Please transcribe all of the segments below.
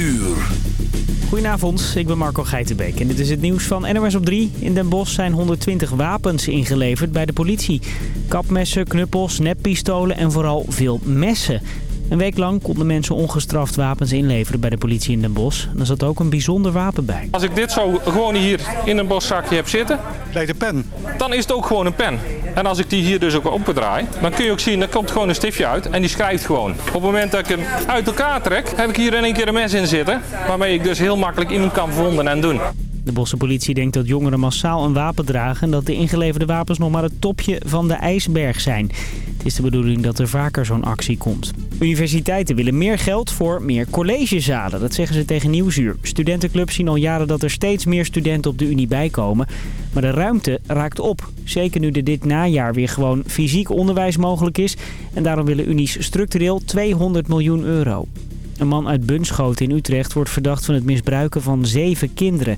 uur. Goedenavond, ik ben Marco Geitenbeek en dit is het nieuws van NOS op 3. In Den Bosch zijn 120 wapens ingeleverd bij de politie. Kapmessen, knuppels, neppistolen en vooral veel messen. Een week lang konden mensen ongestraft wapens inleveren bij de politie in Den Bosch. En er zat ook een bijzonder wapen bij. Als ik dit zo gewoon hier in een boszakje heb zitten, Lijkt een pen. dan is het ook gewoon een pen. En als ik die hier dus ook opdraai, dan kun je ook zien, er komt gewoon een stiftje uit en die schrijft gewoon. Op het moment dat ik hem uit elkaar trek, heb ik hier in één keer een mes in zitten. Waarmee ik dus heel makkelijk iemand kan verwonden en doen. De Bosse politie denkt dat jongeren massaal een wapen dragen... en dat de ingeleverde wapens nog maar het topje van de ijsberg zijn. Het is de bedoeling dat er vaker zo'n actie komt. Universiteiten willen meer geld voor meer collegezalen. Dat zeggen ze tegen Nieuwsuur. Studentenclubs zien al jaren dat er steeds meer studenten op de unie bijkomen. Maar de ruimte raakt op. Zeker nu er dit najaar weer gewoon fysiek onderwijs mogelijk is. En daarom willen unies structureel 200 miljoen euro. Een man uit Bunschoten in Utrecht wordt verdacht van het misbruiken van zeven kinderen.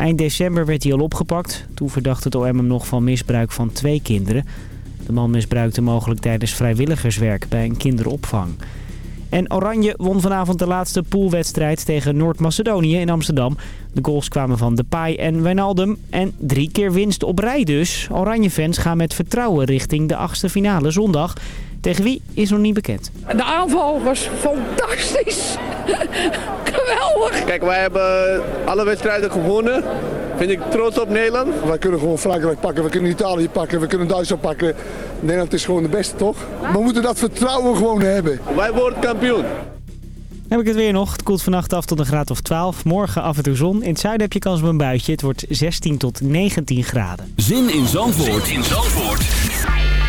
Eind december werd hij al opgepakt. Toen verdacht het OM hem nog van misbruik van twee kinderen. De man misbruikte mogelijk tijdens vrijwilligerswerk bij een kinderopvang. En Oranje won vanavond de laatste poolwedstrijd tegen Noord-Macedonië in Amsterdam. De goals kwamen van Depay en Wijnaldum. En drie keer winst op rij dus. Oranje-fans gaan met vertrouwen richting de achtste finale zondag. Tegen wie is nog niet bekend. De aanval was fantastisch. Geweldig. Kijk, wij hebben alle wedstrijden gewonnen. Vind ik trots op Nederland. Wij kunnen gewoon Frankrijk pakken, we kunnen Italië pakken, we kunnen Duitsland pakken. Nederland is gewoon de beste, toch? We moeten dat vertrouwen gewoon hebben. Wij worden kampioen. Dan heb ik het weer nog. Het koelt vannacht af tot een graad of 12. Morgen af en toe zon. In het zuiden heb je kans op een buitje. Het wordt 16 tot 19 graden. Zin in Zandvoort, in Zandvoort.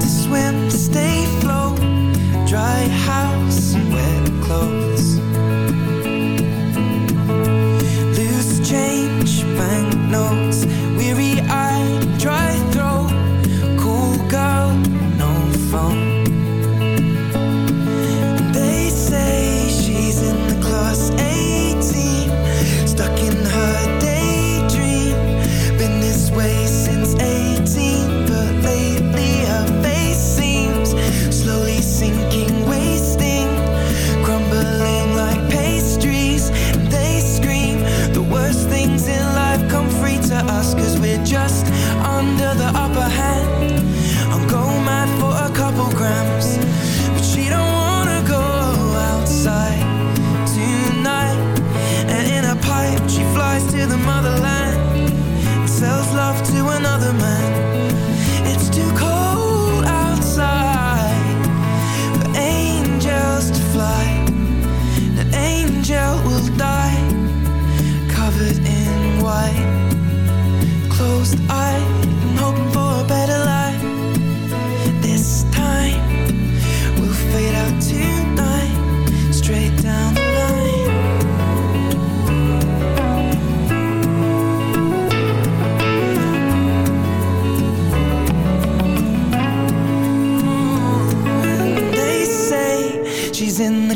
to swim to stay afloat. Dry house and wet clothes.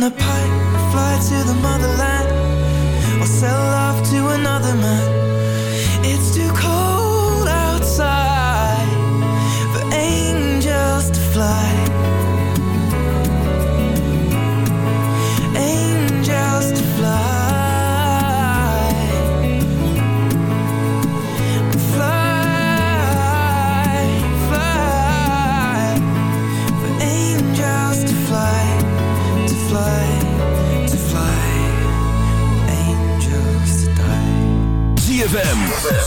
the pipe, fly to the motherland Or sell off to another man.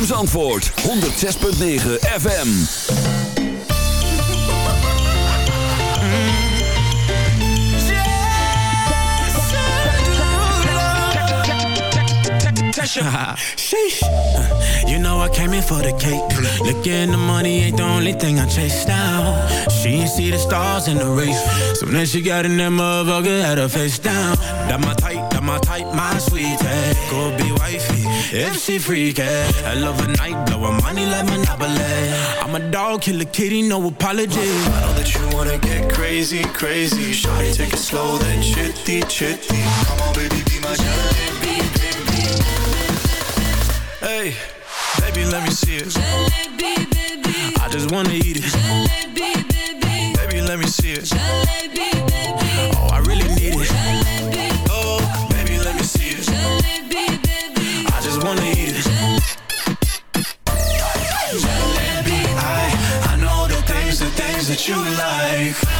ZFM's antwoord. 106.9 FM. You know I came in for the cake. Looking the money ain't the only thing I chase now. She ain't see the stars in the race. So then she got in that motherfucker, had her face down. That my type, that my type, my sweetie. Go be wifey, if she freaky. I love a night, blow her money like Monopoly. I'm a dog, kill a kitty, no apology. I know that you wanna get crazy, crazy. Shawty, take it slow, then chitty, chitty. Come on, baby, be my jalebi, baby. Hey, baby, let me see it. I just wanna eat it. Baby, let me see it. Oh, like.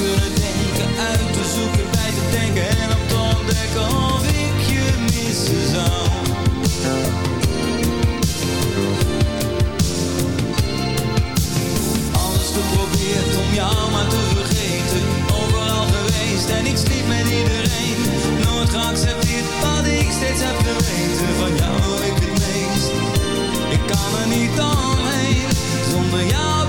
kunnen uit te zoeken, bij te denken en op te ontdekken of ik je missen zou. Alles geprobeerd om jou maar te vergeten, overal geweest en ik sliep met iedereen. Nooit geaccepteerd wat ik steeds heb geweten, van jou ik het meest. Ik kan er niet omheen, zonder jou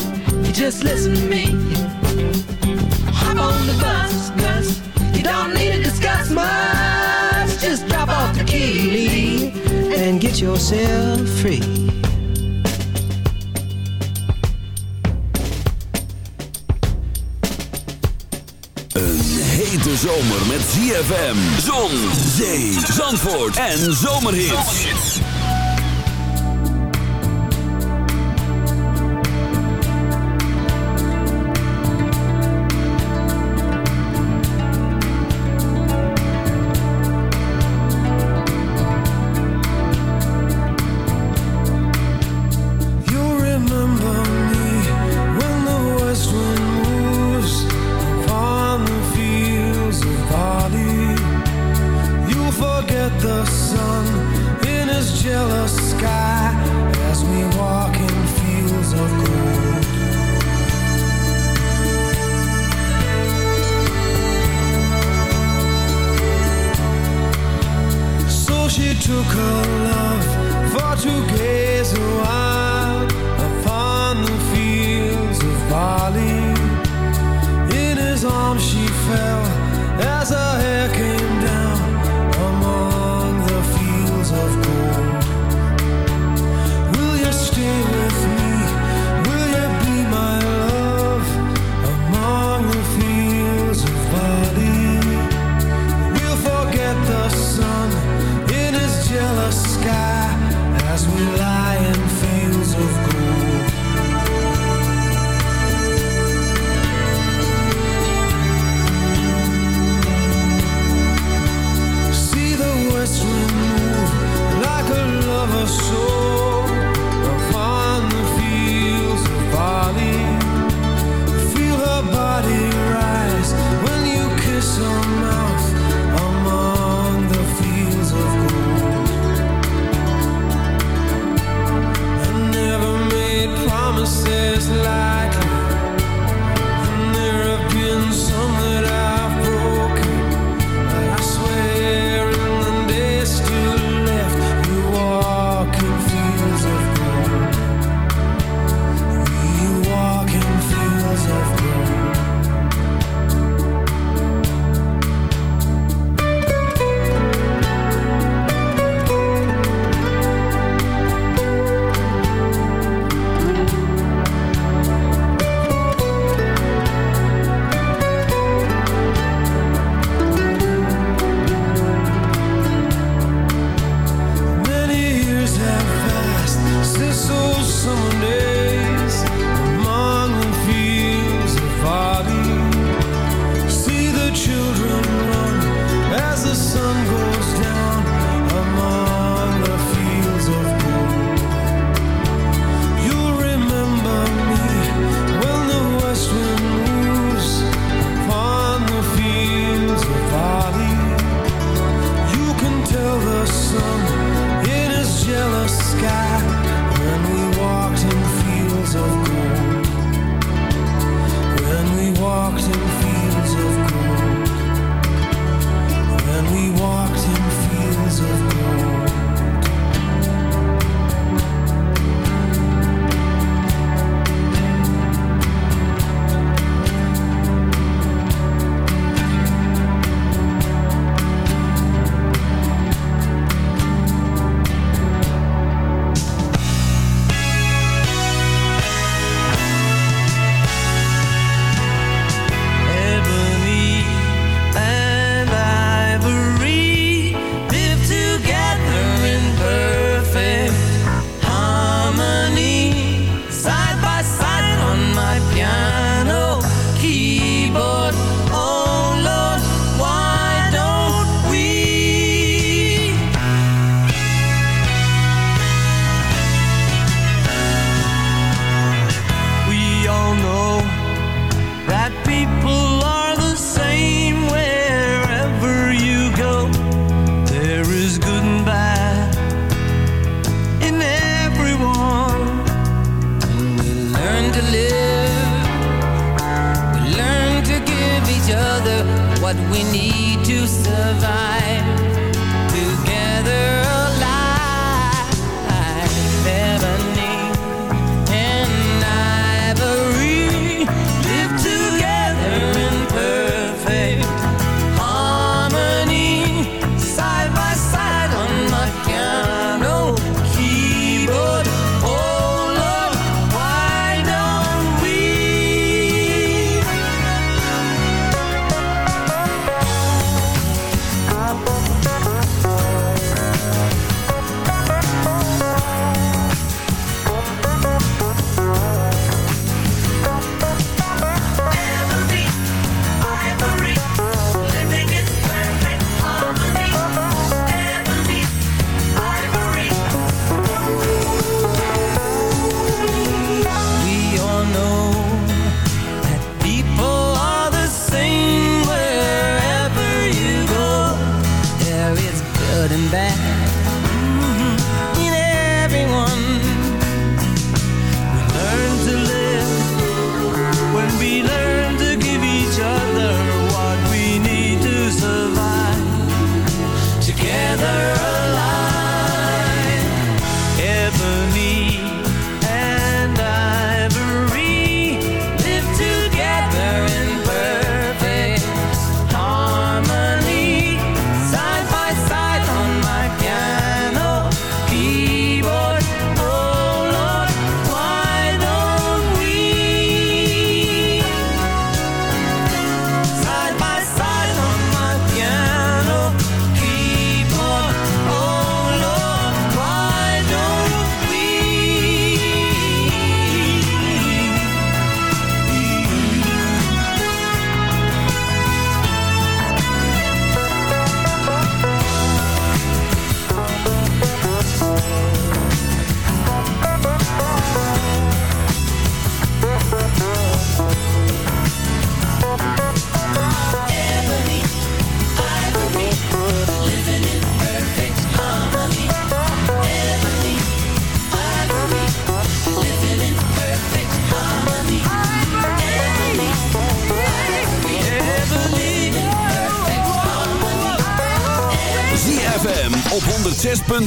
Just listen to me. Hop on the bus, Gus. You don't need to discuss much. Just drop off the key and get yourself free. Een hete zomer met ZFM, zon, zee, zandvoort en zomerhits.